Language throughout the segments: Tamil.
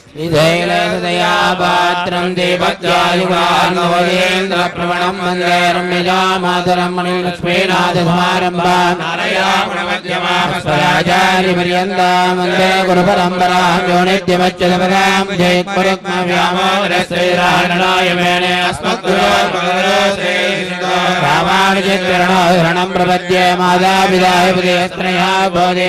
श्रीशैलसदयापात्रम् देवत्यायुगान्नवयेन्द्रप्रवणम् वन्दे रम्यजामातरम् मणिलक्ष्मीनाथसमारम्भाम् स्वराचार्यपर्यन्ताम् वन्दे गुरुपरम्पराम् यो नित्यमच्युतपदाम् जयत्पुरुक्मव्यामोदश्रीरायणाय मेने रामानुजचरणम् प्रपद्ये मातापिताय पुदेस्त्रया बोधे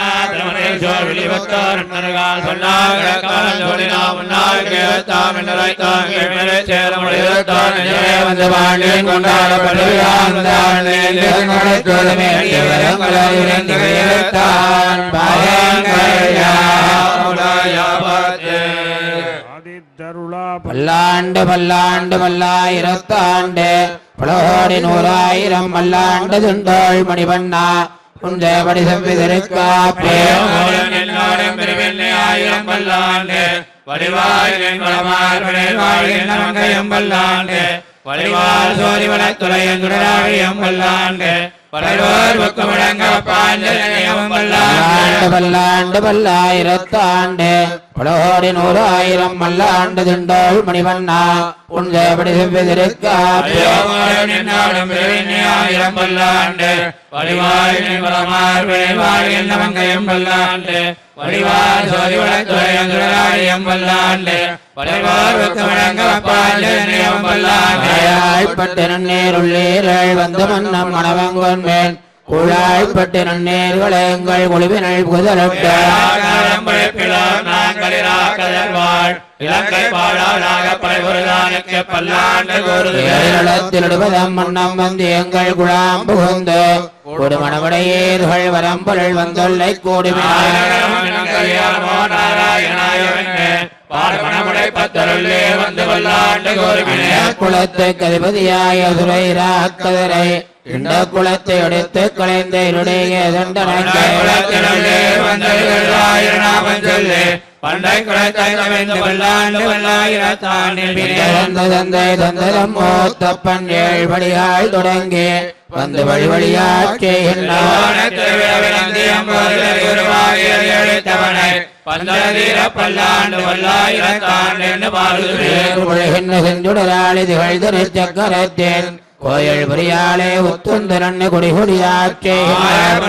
சோர் வெளிவத்தார் நரகால் சொன்னாக காலம் பல்லாண்டு பல்லாண்டு பல்லாயிரத்தாண்டு பலகோடி நூறாயிரம் பல்லாண்டு துண்டோள் மணிபண்ணா. மணிவண்ணா உண்டபடி செவ்விதற்காப்பே ஆயிரம் பல்லாண்டு வடிவாய் வளமார்வனையும் பல்லாண்டு வடிவால் சோதி வளத்துறையும் துடராழியம் பல்லாண்டு பல்லாயிரத்தாண்டு. பலோடி நூறாயிரம் பல்லாண்டு துண்டோள் மணிவண்ணா. பல்லாண்டு. வளமார்வனை மங்கையும் பல்லாண்டு. வடிவால் சோதி துடராழியம் பல்லாண்டு பலரோர் பக்கமிடங்க பாஞ்சனையும் பல்லாண்டு குழாய்ப்பட்டு நன்னீருள்ளீர்கள் வந்து மன்னம் மணவங்கொன் மேல் குழாய்ப்பட்டு நன்னீர்கள் எங்கள் குழுவினள் புதலட்ட இலங்கை பாடாளாக படைபொருளானுக்கு பல்லாண்டு ஏழத்தில் இடுவதம் மன்னம் வந்து எங்கள் குழாம் புகுந்து. ஒரு மணவடையீர்கள் வரம்பொருள் வந்துள்ளை கூடுமே. பத்தருள்ளே வந்து பல்லாண்டு கோருமினே குலத்து கதிபதியாய சுரைராக்கதரை இந்த கலைந்த இருடைய குலத்தினுள்ளே வந்தவர்களாயிரம் சொல்லு பண்டை குலத்தை கவிழ்ந்து பல்லாண்டு பல்லாயிரத்தாண்டில் தந்த தந்தை தந்ததம் மூத்தப்பன் ஏழ்படியால் தொடங்கி வந்து வழி வழியாச் செய்கின்றார் உலகின் செஞ்சுடராளி திகழ்தரு சக்கரத்தேன் கோயில் புரியாளே உத்துந்தரன் குடிகுடியாச் செய்கின்றார்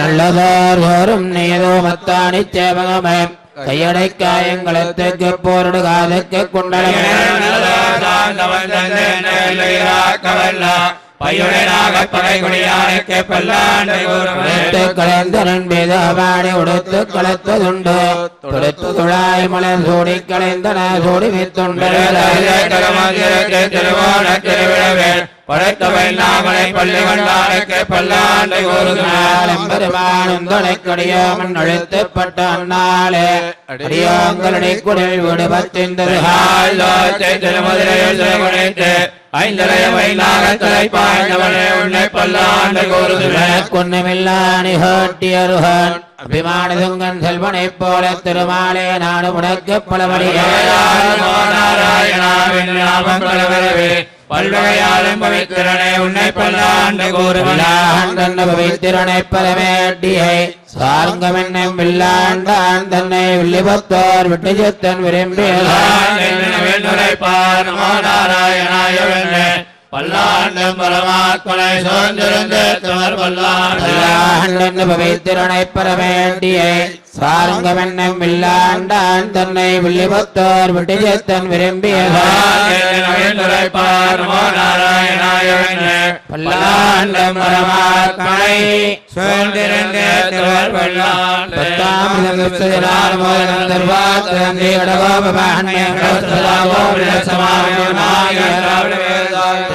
நல்லதார் கோரும் நீதோ மத்தானி சேவகமே கையடை காயங்களத்துக்கு போரிடு காதுக்கு குண்டலமே. பையுடனாக பகைகுடியானுக்கு பல்லாண்டு கலைந்தரன் வேதபாடி உடுத்து கலத்ததுண்டு. தொடுத்து துழாய் மலர் சூடி கலைந்தன சூடி வித்துண்டு. படைத்தவை நாமலை பள்ளி கண்டானுக்கு பல்லாண்டு பெருமானும் தொலைக்கடியோமன் அழுத்தப்பட்ட அந்நாளே அடியோங்களுடைய குடில் விடுபத்திந்தது ஐந்தரையவை நாகத்தலை பாய்ந்தவனே உன்னை பல்லாண்டு கோருதுவேன் கொன்னமில்லாணி ஹோட்டியருகன் அபிமானதுங்கன் செல்வனைப் போல திருமாலே நாடு முடக்க பலபடியே நாராயணாவின் ஞாபகம் வரவே. பல்வகையாலும் பவித்திரனே உன்னை பல்லாண்டு கோருவிழான் பவித்திரனை பரமேட்டியை. சார்ங்கமென்னும் வில்லாண்டான் தன்னை வில்லிபத்தோர் விட்டு சித்தன் உரைப்பார் நமோ நாராயணாயவென்னே பல்லாண்டும் பரமாத்மனை சோர்ந்திருந்து துமர் பல்லாண்டு. பவித்திரனை தன்னை வில்லிபத்தோர் பல்லாண்டம் பரமாத்மனை சோர்ந்திருந்து துமர் பல்லாண்டு.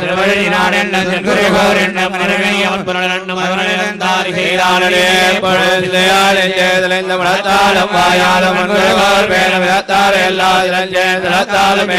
திருவழி நாடென்ன திருக்குறைகோர் என்ன மனரகை அவன் புலனென்னும் அவனிழந்தார் சீரானே பொழுதையாலும் மனத்தாலும் வாயாலும் மண்கள் பேரும் விதத்தால் எல்லா இளஞ்சேந்தலத்தாலும்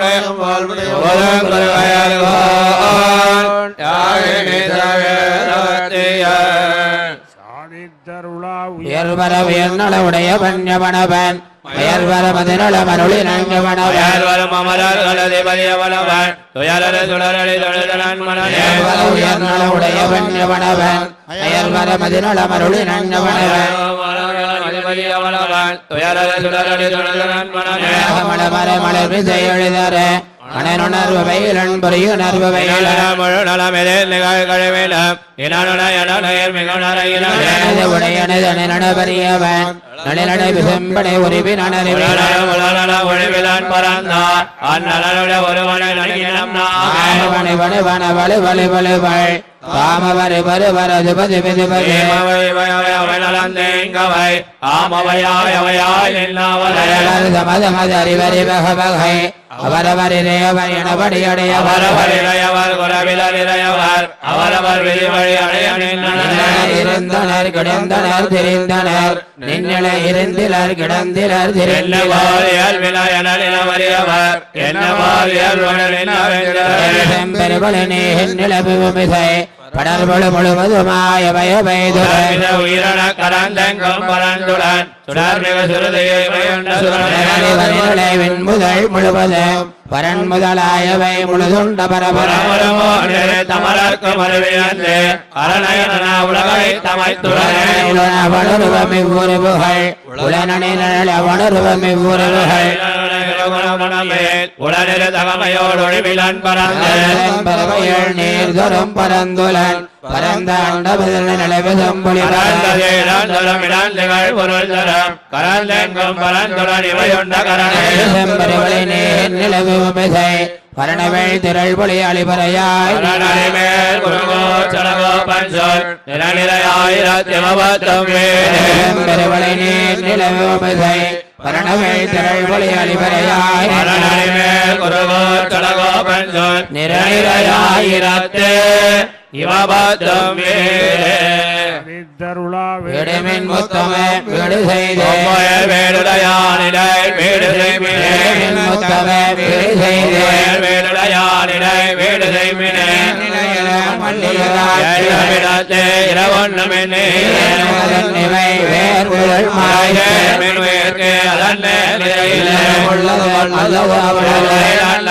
மேலும் பாதம் வணங்கி உயர்வர உயர்நல உடைய பஞ்சமணவன் உடைய பஞ்சமணவன் உயர்வர மதிநல மருளி நஞ்சமணவன் மணனுணர்வு வயலன் பொறியுணர்வு வயலன் எனது உடையனது நனபரியவன் நளினடை விசம்படை உரிவி நனறிவின் ஆமவனை வனு வன வலு வலு வலுவள். காமவரு வரு பதிபதிபதி பது பிது பது வரவர் சமத மத அறிவறி வக வகை அவரவரி ரேவர் எனபடி அவரவர் விதிவழி அடைய இருந்தனர் கிடந்தனர் தெரிந்தனர் நின்னல இருந்திலர் கிடந்திலர் திரிந்தனர் செம்பெருவளனே நிலவுமிசை படர்பொழு முழுவதுமாய பயபைதுரை உயிரண கரந்தெங்கும் பரந்துடன். சுடர்மிகு சுருதியை வெண்முதல் முழுவதும் பரன் முதலாயவை முழுதுண்ட பரபரம் தமரக்கு மறுவியந்து அரணயன உலகை தமைத்துடன். வளருவம் இவ்வுறவுகள் உளனில் வளருவம் இவ்வுறவுகள் உடனிரு தகமையோடு ஒளிவிலன் பறந்து பறவைகள் நீர் தரும் பரந்துலன் பரந்த அண்டபதில் நிலவு செம்பொழி செம்பருவளை நீர் நிலவு மிசை பரணவள் திரள் பொழி அழிபறையாய் செம்பருவளை நீர் நிலவு மிசை பரணவள் திரள் பொழி அழிபறையாய் நிரநிரையாயிரத்து இவபத்தம் விடுமின் முத்தமே விடு செய்தே. வேடுடையானிடை வீடு விடுமின் முத்தமே விடு செய்தே. வேடுடையானிடை வீடு செய்மினே. ஏழமிடத்தே இரவொன்னுமின்னே இவை வேர் முதல் மாய மின்வேற்கு அதன்னே உள்ளது அல்லது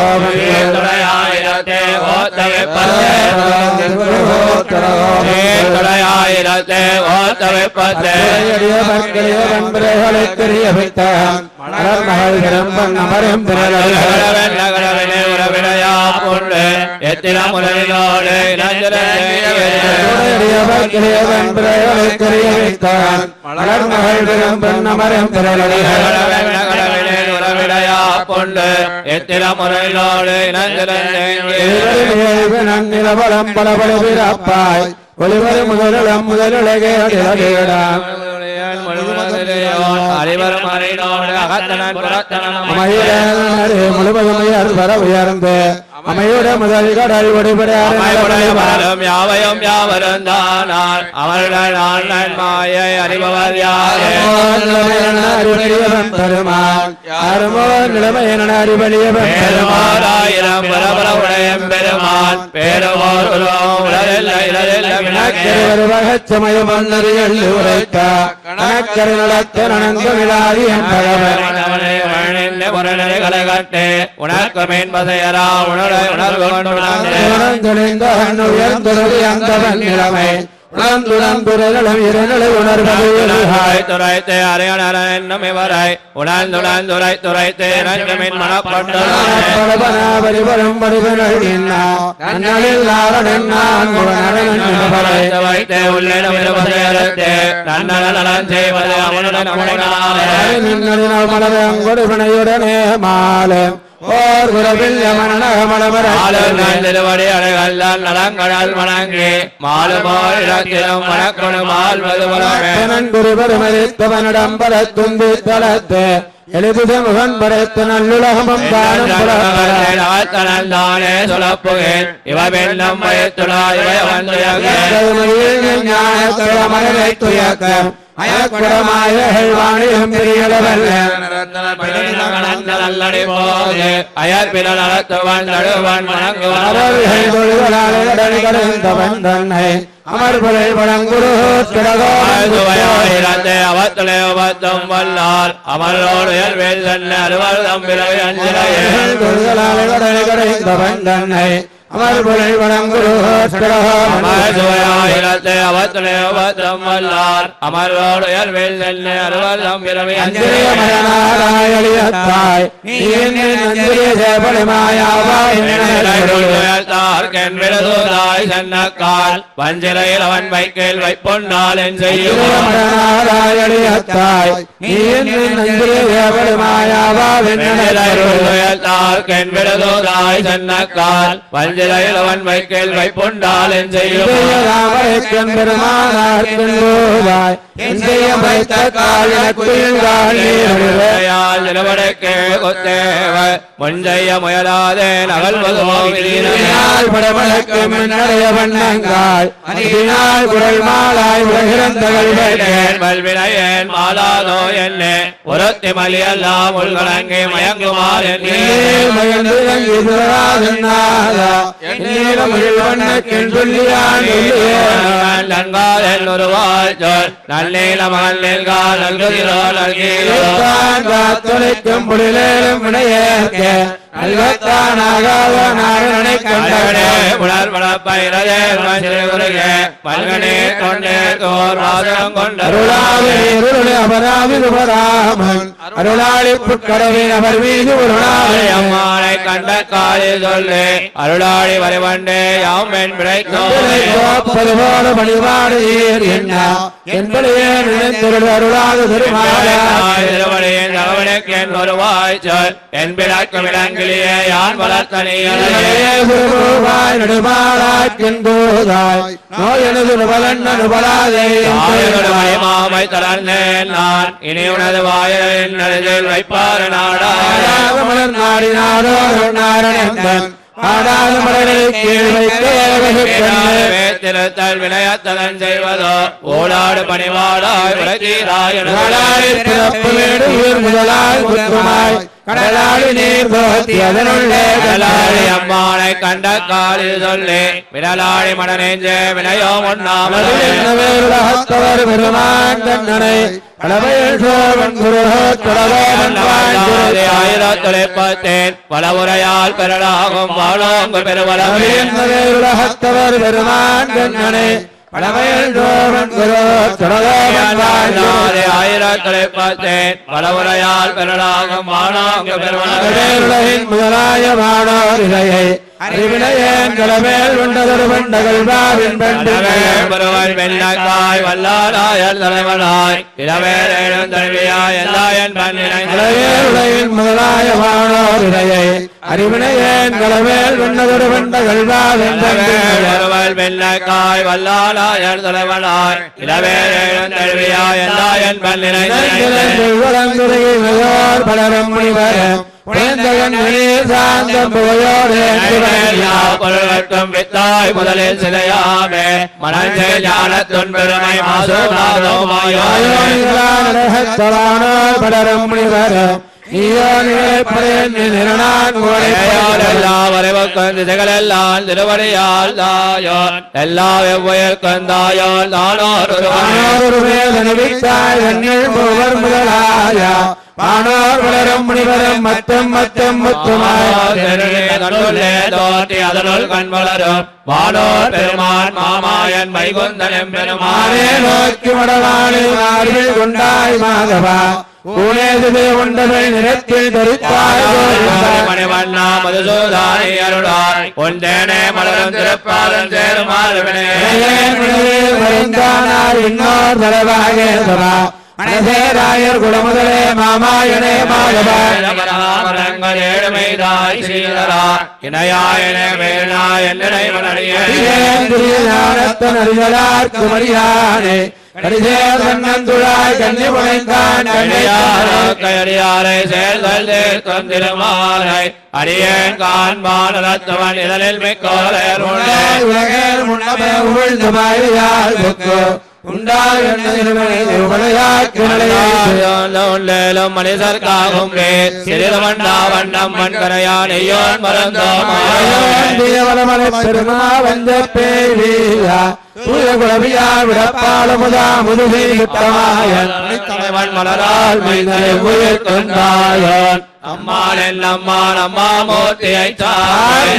உற்பத்தி மண்ணுரில் அத்திரபத்தே பத்திரையாய் அவன் முத்திகணங்க பொண்ணு. எத்தின முறையிலோடு நிலவலம் பலபல பிறப்பாய் ஒளிவரு முதலம் முதலுலகே அடிலகேடாம் அறிவரும் அறினோடு அகத்தனன் புறத்தனன் அமையுடனே முழுவதும் உயர் வர உயர்ந்து. அமையுட முதல் கடல் ஒடிபடாரும் அமைவுடையவரும் யாவையும் யாவரும் தானார். அவர்கள் ஆண்டன் மாயை அறிபவர் யாரே? அறிவறியவன் பெருமான். அருமோ நிலைமையன அறிவழியவன் பெருமான். பெருமாறாயிரம் பரபர உடையம் பெருமான் பேருவோர் உலகம் உலகில்லை இலதில்லை விளக்கே. சமய மன்னறியல் உரைக்க கணக்கரு நடத்த நனந்து விழாதி என் உறக்கமேன் பசையரா உணரை அந்தவன் நிலைமை. உணர்ந்துடன் இருநிலை உணர்வது துரைத்தே துரைத்தே ரஞ்சமின் நன்னலில் நாரணன் நான் வைத்தே செய்வது அவனுடன் கொடுபனையுடனே ஓர் ஆளுநர் திருவடி அடைகல்லால் நலங்கடல் வணங்கி மாலுமோரிடத்திலும் வணக்கணு மால்வது உலகே குருபெருமரித்தவனிடம் பரத்துந்து தளத்து எழுதுத முகன் நல்லுலகமும் தானே மனதை துயக்க அயக்குடமாய வாணியும் பெரியளவல்ல வல்லார் அமரோடு உயர்வேல் தன்னை அறுவர் தம்பிரவை அஞ்சிலையே தொழுகளாலே கடல் வல்லார் அஞ்சலிய நீ வஞ்சிரையில் அவன் வைக்கையில் வைப்பொன்னால் என் செய்யும் நீ வைக்கையில் வைப்பொன்னால் என் செய்யும் பெருமானார் கொத்தேவ முஞ்செய்ய முயலாதே நகல்வது நாள் படமழக்கு மின்னடைய வண்ணங்காய் அதினால் குரல் மாலாய் உலகிறந்தகள் வல்வினையேன் மாலாதோ என்னே உரத்தி மலியெல்லாம் உள்கலங்கி மயங்குமார் என்னே மயந்து தங்கி சுராதன்னாதா என்னிடம் வண்ணக்கின் சொல்லியான் நன்கால் என்னொரு வாழ்ச்சொல் நல்லீல மகள் நெல்கால் நல்குகிறோ நல்கிறோ தொலைக்கும் புலிலேலும் வினையேற்க அல்வத்தானாகாத நாரணனை கண்டவனே. கண்டவனே உணர் வளப்பயிரதே குருகே பல்கனே கொண்டே தோர் வாசகம் கொண்ட அருளாவி இருளை அபராவி உபராமன் அருளாளி புட்கடவின் அவர் மீது உருளாவி அம்மானை கண்ட காலி சொல்லு. அருளாளி வரைவண்டே யாம் என் போல பணிபாடு ஈர் என்ன? என்பதையே நினைத்திருள் திருவடியின் தகவனுக்கு என் ஒரு வாய்ச்சொல் என் இளங்கிலேயே யான் வளர்த்தனியே குருவாய் நெடுமாளாக்கின் போதாய் நோய் எனது நுபலன் நுபலாதே மாமை தளர்ந்தேன் நான். இனி உனது வாயில் நடுதில் வைப்பார் நாடா மலர் நாடினாரோ நாரணந்தன். ஆடாத மலரை கீழ் வைக்க ஏவகப்பெண்ணே. திருத்தல் வினயத்தலன் செய்வதோ? ஓடாடு பணிவாடாய் கடலாடி உலகீராய் பிறப்பு வீடு உயிர் முதலாய் கடலாடி நீர் போத்தி அதனுள்ளே கடலாடி அம்மானை கண்ட காலி சொல்லி விரலாடி மடனேஞ்சே வினயோ ஒண்ணாமல் உலகத்தவர் பெருமான் தன்னனை கடவையில் சோழன் குருகோ கடவோவன் வாழ்ந்து ஆயிரத்துழைப்பத்தேன் பல உரையால் பெறலாகும் வாழோங்கு பெருமான் தன்னனை கடவையில் சோழன் குருகோ கடவோவன் வாழ்ந்து ஆயிரத்துழைப்பத்தேன் பல உரையால் பெறலாகும் வாழோங்கு பெருவளவே உலகின் முதலாய மாணவர் இலையை அறிவினையேன் கடமேல் உண்டதொரு பண்டிகை பெருவன் வெள்ளக்காய் வல்லாராயல் தலைவனாய் இளவேரேழும் தழுவியாய் எல்லாயன் பண்ணினை உலகின் முதலாய அறிவினையேன் கடமேல் உண்டதொரு பண்டிகை ஒருவல் வெள்ளக்காய் வல்லாலாயர் தலைவனாய் இளவேரேழும் தழுவியாய் எல்லாயன் பண்ணினை வளங்குறையோர் பலரும் முனிவர். புனிதகன் சாந்தம் புகையோடு பொருள்கட்டும் வித்தாய் முதலில் சிலையாமே. மனஞ்சே ஞானத்துன் பெருமை மாசோ பலரும் திசைகளெல்லாம் திருவடியால் தாயோன் எல்லா வேதனவித்தாய் எண்ணில் மூவர் முதலாய. வானோர் வளரும் முனிவரும் மத்தம் மத்தம் முத்துமாய். கண்டுள்ளே தோற்றி அதனுள் கண் வளரும். வானோர் பெருமான் மாமாயன் வைகுந்தனம் மானே பெருமானே நோக்கி மடவாளி மார்பில் கொண்டாய் மாதவா. ஒன்றேனே மலரும் திருப்பாதம் சேருமாறுவினே இளையன் விளைவே குலமுதலே மாமாயனே ஸ்ரீதரா இணையாயனே கண்ணி புனைந்தான் சேர்தல் திருமாலை அடியேன் காண்பான் இதழில் முன்னமே புக்கு உண்டாய் உள்ளேலும் மனிதர்க்காகும் சிறிது பேரியா முதுகை விட்டமாயன் தலைவன் மலரால் உயிர் அம்மா மூர்த்தியை சாய்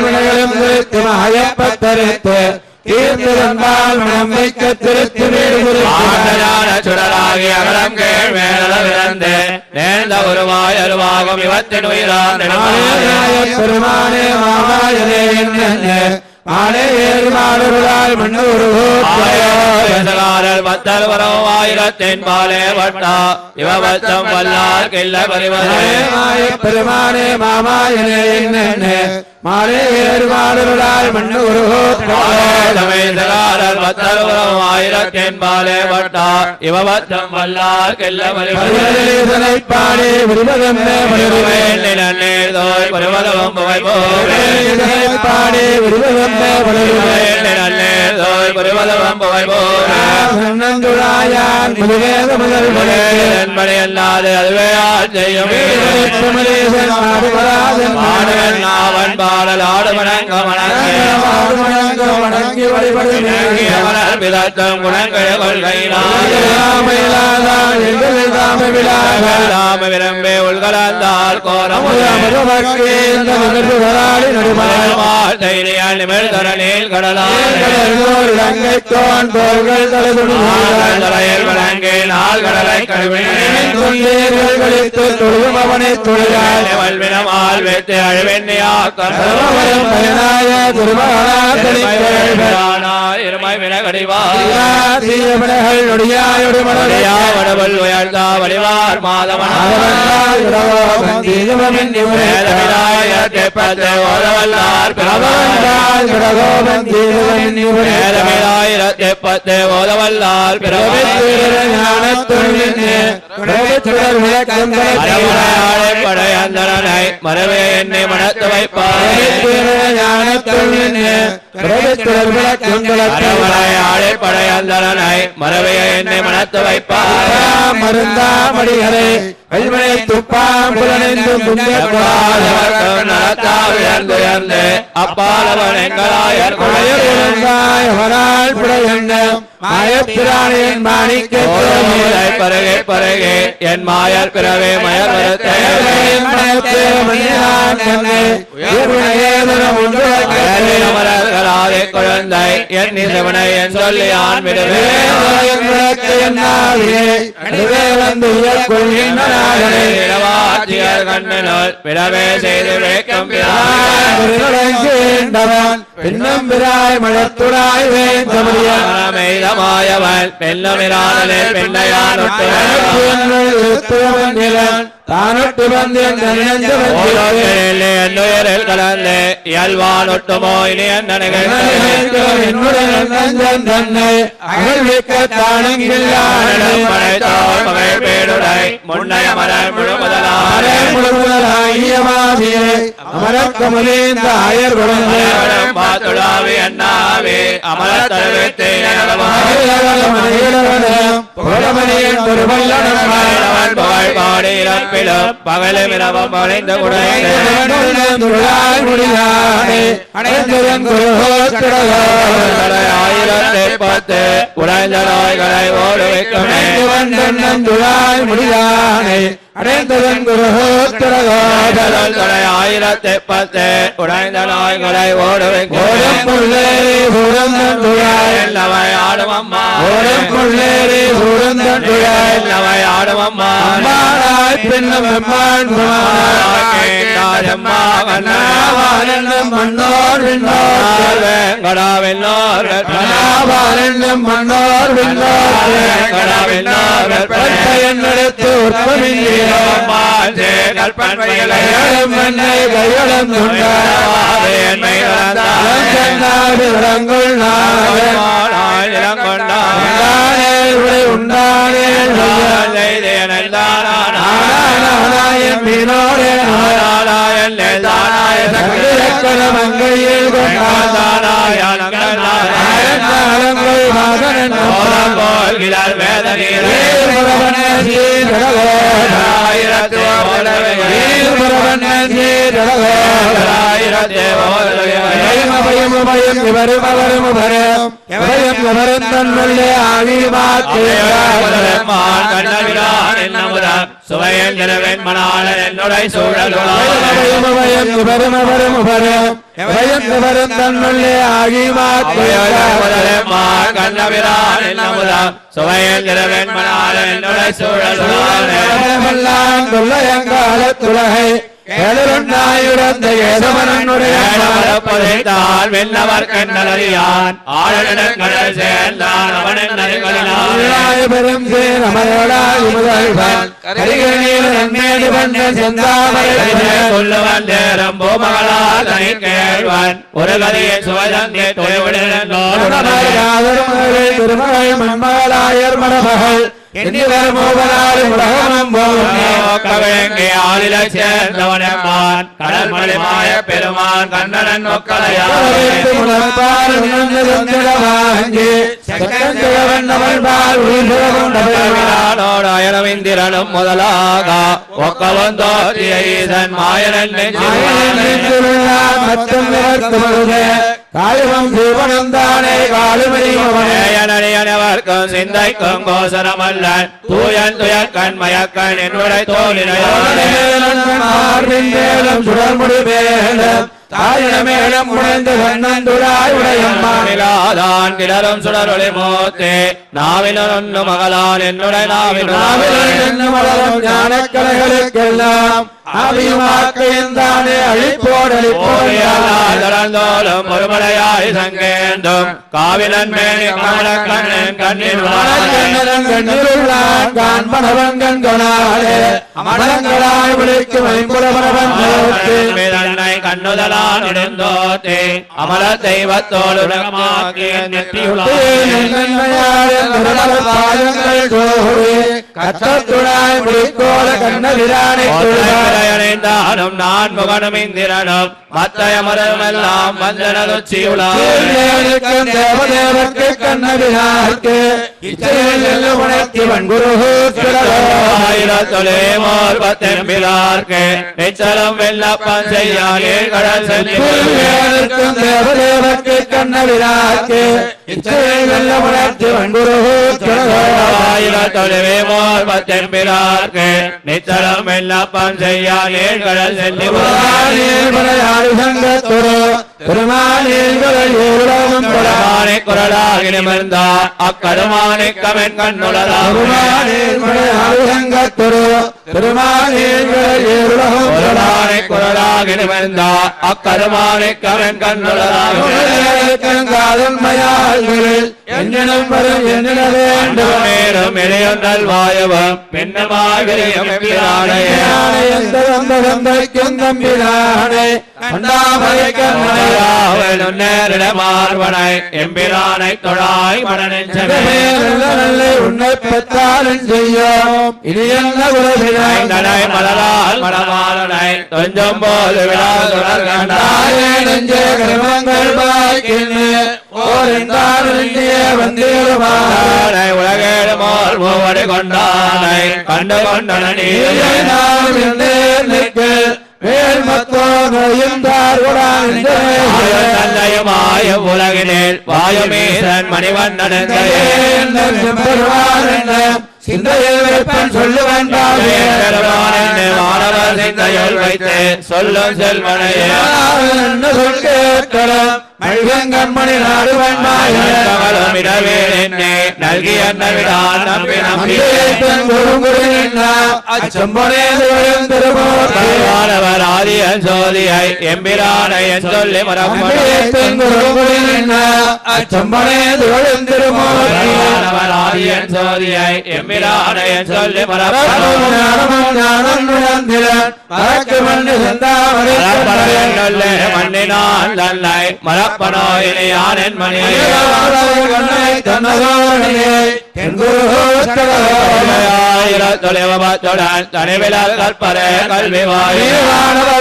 வினைகளும் தீர்ந்திருந்தால் மனம் வைக்க திருத்தி சுடராகி அகலம் கேள் மேலவிறந்து நேர்ந்த உருவாய் அருவாகும் இவத்தின் உயிரான் பெருமானே மாமாயனே என்ன ஆயிரத்தின் பாலே வட்டா. இவ பத்தம் வல்லார் கில்ல பறிவதே பெருமானே மாமாயனே என்ன மாலே ஏறி மாடுருளாய் மண்ணு பத்தல் வரவும் ஆயிரத்தின் பாலே வட்டா. இவ பத்தம் வல்லார் கில்ல பறிவதே பாடி விரும்பதமே நீர் தோய் பருவதவும் புகை போவே பாடி விரும்பதமே நீர் தோய் பருவதவும் புகை போவே நந்துழாயான் முதுவேத முதல் என்பதை அல்லாது அதுவே நாவன் பாடல் ஆடு வணங்க வழிபடுமே பிதத்தும் குணங்கள் கொள்கையினால் தாம விரும்பே உள்கலந்தால் கோரம் தைரியால் நிமிழ் தரணில் கடலால் தலையில் நாள் கடலை அவனை தொழிலாளி. கழுவினமால் வைத்து அழிவெண்ணியாக்கம். இருமை வினகடிவார் வடவல் உயர்ந்தா வடிவார் படையந்தரனை மரவே என்னை மனத்து வைப்பார். அரவணையாளை படையந்தரனை மரவே என்னை மனத்து வைப்பார். மருந்தாமடிகளே கல்மனை துப்பாம் புலனென்றும் அவர்க்கும் நலத்தாவியர்ந்துயர்ந்து அப்பாலவன் எங்களாயர் குழையர் அவனால் புடையண்ணம் மாயப்பிராணியின் மாணிக்க பருகே பருகே என் மாயர் பிறவே மயர் வருத்தே. மலர்களாதே குழந்தை என் நிசவனை என் சொல்லி ஆண் விடுவே. இடவாத்தியர் கண்ணனுள் பிறவே செய்து வேக்கம் பின்னம் பிராய் மழத்துடாய் வேந்தமடியான் மெய்தமாயவன் பெண்ணமிரானலே பெண்ணையானொட்டு தானொட்டு என்னுயரில் கலந்து படைத்தோர் மகை பேடுடை முன்னைய மலர் முழுமுதலாரே முழுவதாகிய மாதியை மரக்கமலேந்த ஆயர் குழந்தை பாத்துளாவி அண்ணாவே அமரத் தருவித்தே புகழமணியின் திருவள்ளனம்மாள் அவன் புகழ் பாடி இறப்பிலும் பகலும் இரவும் அடைந்த குடைந்தே. பத்து உடைந்த நோய்களை ஓடுவிக்குமே துழாய் முடியானே அடைந்ததன் குருகோத்திரகோ கடல் ஆயிரத்தி பத்து உடைந்த நோய்களை ஓடுவிக்குமே. ஓரம் புள்ளேரி பூரந்தன் துழாய். எல்லவை ஆடும் அம்மா ஓரம் புள்ளேரி பூரந்தன் துழாய். எல்லவை ஆடும் அம்மா அம்மானாய் பின்னம் எம்மான் மன்னோர் விண்ணோர் வெங்கடாவெல்லோர் கண்ணாவாரென்னும் மன்னோர் விண்ணோர் என்னிடத்து உற்பமில்லையோ கையளம் மண்ணை கையளம் உண்டானே உண்டானே நாராயணன் மீனோரே சங்கரக்கர மங்கையில் கொண்டான் நாளங்கள் ஆவி சுவையல் நிலவெண் மணாளன் என்னுடைய எவரும் தன்னுள்ளே ஆகி கண்ணபிரான் என்னமுதாம் சுவையல் நிலவெண் மணாளன் சேர்ந்தான் முதல்வன் நன்மேடு பண்ண செந்தாமரை சொல்லுவன் தேரம் பூமகளால் தனி கேள்வன் ஒரு கதையை சுவைதந்தே தொலைவிடுகிறோம் திருமகள் மண்மகளாயர் மணமகள் எண்ணிவர் மூவனாறு உலகமும் வேங்கே ஆளில சேர்ந்தவனம்மான் கடல் மலிமாய பெருமான் கண்ணனன் நொக்கலையான் அயனவிந்திரனும் முதலாக ஒக்கவந்தோற்றிய ஈசன் மாயனன் காளிமம் ஜீவனம் தானே காளிமணிமவனே நெஞ்சனவர்க்கும் சிந்தைக்கும் கோசரமல்லன் தூயன் துயர் கண்மயக்கண் என்னுடைய தோலினையோடு மார்பின் சுடர்முடி மேலம் தாயிடமேலம் உடைந்து வண்ணந்துடாய் உடையம்மா. நாவிலாதான் கிளரும் சுடரொளி மூத்தே நாவிலொன்னு மகளான் என்னுடைய நாவிலும் ஞானக்கலைகளுக்கெல்லாம் அபிமாக்கையந்தானே அழிப்போடழிப்போடையாளர் திறந்தோலும் ஒருமலையாய் சங்கேந்தும். காவிலன் மேனி கமலக்கண்ணன் கண்ணில் கண்ணிலுள்ளான் காண்பனவங்கன் கொணாலே. அமலங்களாய் விழிக்கும் ஐம்புலவனவன் தன்னை கண்ணுதலான் இடுந்தோத்தே. அமல தெய்வத்தோடு உலகமாக்கிய கத்தத்துடாய் முடிக்கோல கண்ணவிரானை அணைந்தாலும் நான் முகனும் இந்திரனும் மத்தய மரமெல்லாம் வந்தனதுச்சியுளான் தேவதேவர்க்கு கண்ணவிராக்கு இச்சையில் வன்குரு ஆயிரத்தொலே மார்பத்தெம்பிலார்க்கு நிச்சலம் வெள்ளப்பன் செய்யாலே கடல் செல்லி தேவதேவர்க்கு கண்ணவிராக்கு இச்சையில் வன்குரு ஆயிரத்தொலே மார்பத்தெம்பிலார்க்கு நிச்சலம் வெள்ளப்பன் செய்யாலே கடல் செல்லி பெருமானே குரலாக நிமிர்ந்தா அக்கருமானே கமென் கண்ணுளதாம். குரலானே குரலாக நிமிர்ந்தா அக்கருமானே கமென் என்னிடம் வரும் என்னிட வேண்டும் நேரும் இளையொன்றல் வாயவம் பின்னமாய் விரையும் எம்பிரானையே எந்த வந்த தந்தைக்கும் தம்பிரானே மார்பனை எம்பிரானை தொழாய் மனநெஞ்சமே உன்னை பெற்றாலும் செய்யோம் இனி என்ன உறவினை மலரால் மணமாலனை கொஞ்சம் போது விழா தொடர் தாயே நெஞ்சே கர்மங்கள் பாய்க்கின்னு ஓர் இந்தாருந்திய வந்திருவார் உலகேடுமால் உலகேடு மூவடி கொண்டானை கண்டு கொண்டன நீரை நாம் உலகினில் வாயுமீசன் சிந்தையில் வைப்பன் சொல்லுவன் மாணவர் சிந்தையில் வைத்து சொல்லும் செல்வனையே. சொல் கேட்கலாம்? மணிகங்கம்மணி நாடுவன் நல்கி விடான் நம்பி நம்பி. மாணவர் ஆதியன் சோதியை எம்பிரானை ஆதியன் எம்பிரானை என் சொல்லி மரப்படும் தன்னை மரப்பனோ இனியான் மணியை தொலைவத்துடன் கற்பரே கல்வி வாயு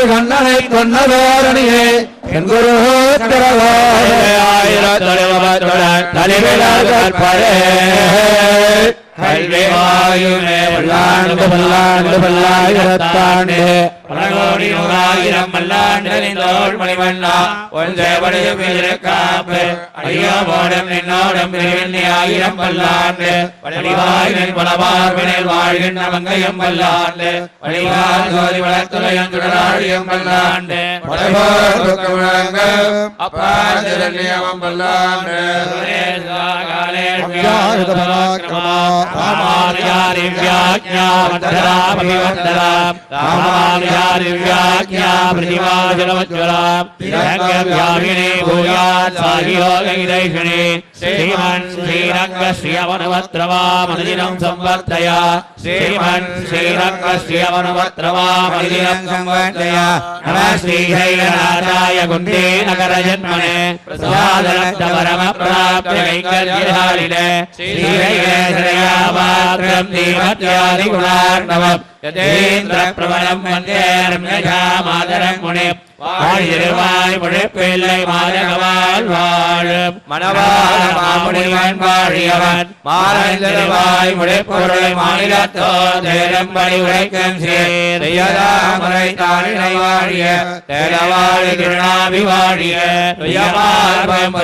கண்ணனை கொன்னதோரணியே என் குரு ஆயிரம் தொலைவத்துடன் கற்பரே கல்வி வாயுமே பல்லாண்டு பல்லாண்டு பல்லாயிரத்தாண்டு பலகோடி நூறாயிரம் பல்லாண்டு நின்றோள் மணிவண்ணா ஒன்றே காப்பு ஐயோ போடும் நின்னோடும் பிரிவின்னி ஆயிரம் பல்லாண்டு வடிவாய் நின் பலமார்பினில் வாழ்கின்ற மங்கையும் பல்லாண்டு வடிவால் கோரி வளர்த்துறையும் துடராழியும் பல்லாண்டு श्रीमन् श्रीरङ्गश्रियवनवत्रवामनुदिनं संवर्धय श्रीमन् श्रीरङ्गश्रियवनवत्रवामनुदिनं संवर्धय नमः श्रीशैलनाथाय कुन्दे नगरजन्मने प्रसादरक्तपरमप्राप्यैकर्यधारिणे श्रीशैलेश्वरयापात्रं देवत्यादिगुणार्णवम् यथेन्द्रप्रबलं वन्दे रम्यजामादरं मुने வாழ்வாய் முழைப்பிள்ளை மாதகவால் வாழும். மணவாள மாமுனிவன் வாழியவன். மாறந்திருவாய் முழைப்பொருளை மாநிலத்தோ தேரம்படி உழைக்கும் சேரையதாமரை தாளினை வாழிய தேரவாழி திருநாபி வாழிய துயமார்பம்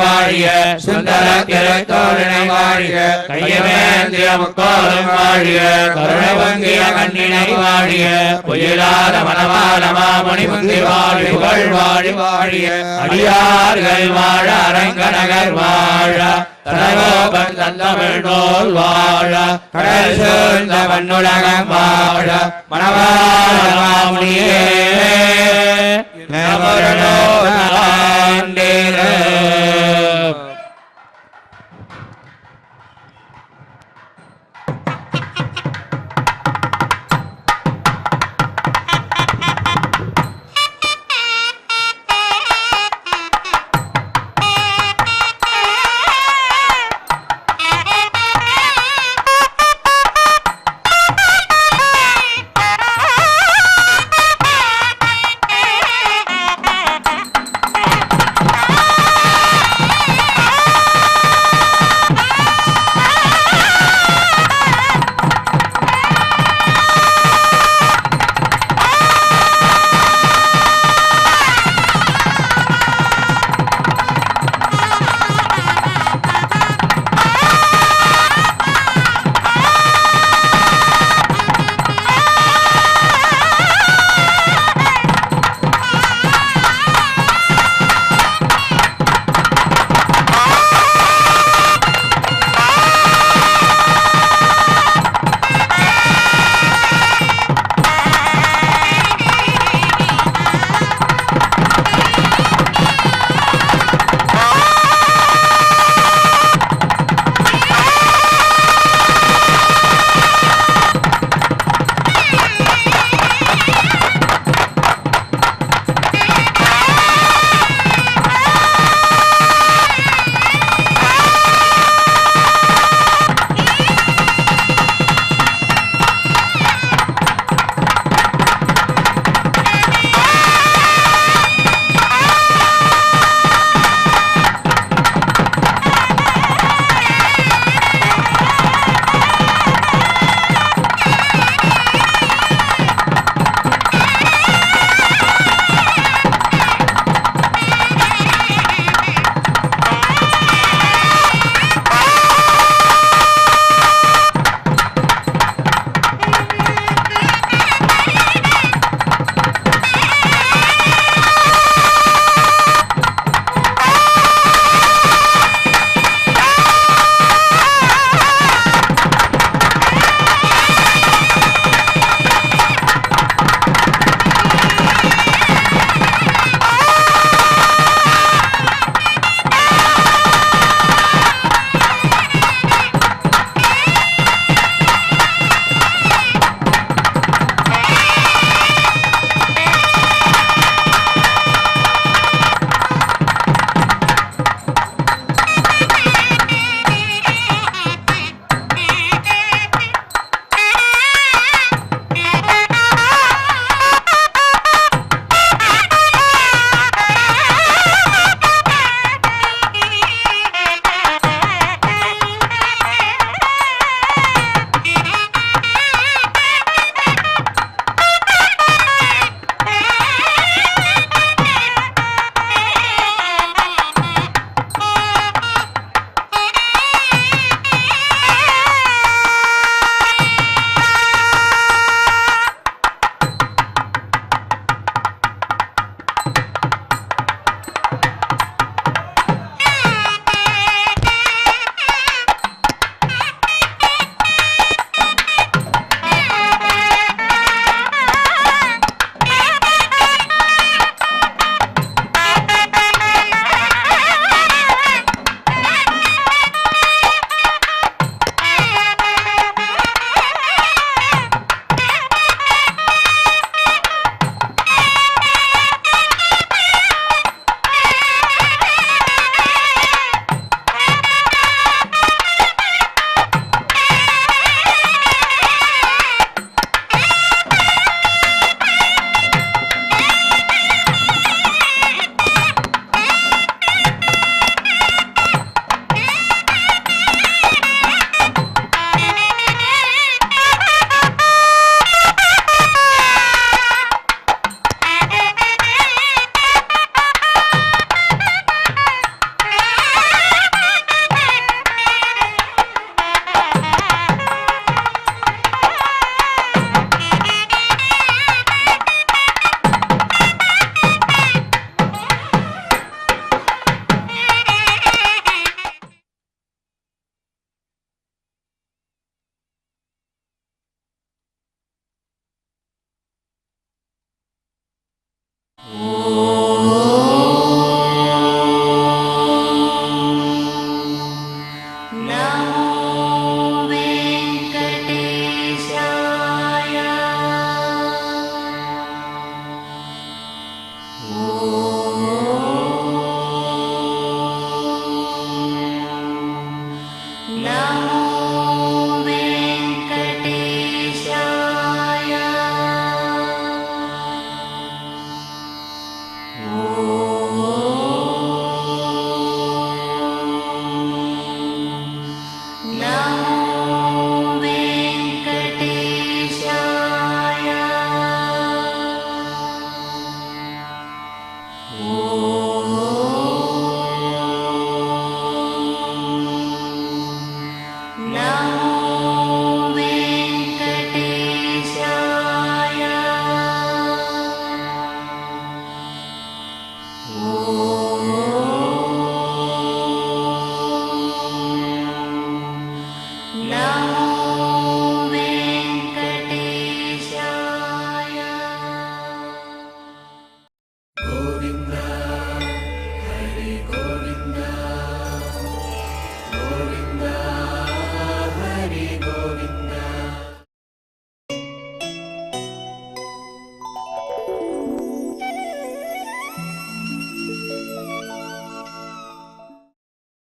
வாழிய சுந்தர திரைத்தோழனை வாழிய கையமேந்திய முக்கோலம் வாழிய கருணவங்கிய கண்ணினை வாழிய புயலாத மனவாள மாமுனி முந்தி வாழ்த்தி வாழி புகழ் வாழி வாழிய அடியார்கள் வாழ அரங்கநகர் வாழ. தனகோபன் தந்தமிழ்நூல் வாழ. கடல் சூழ்ந்த மண்ணுலகம் வாழ. மணவாழ நமரணோ ஆண்டேரே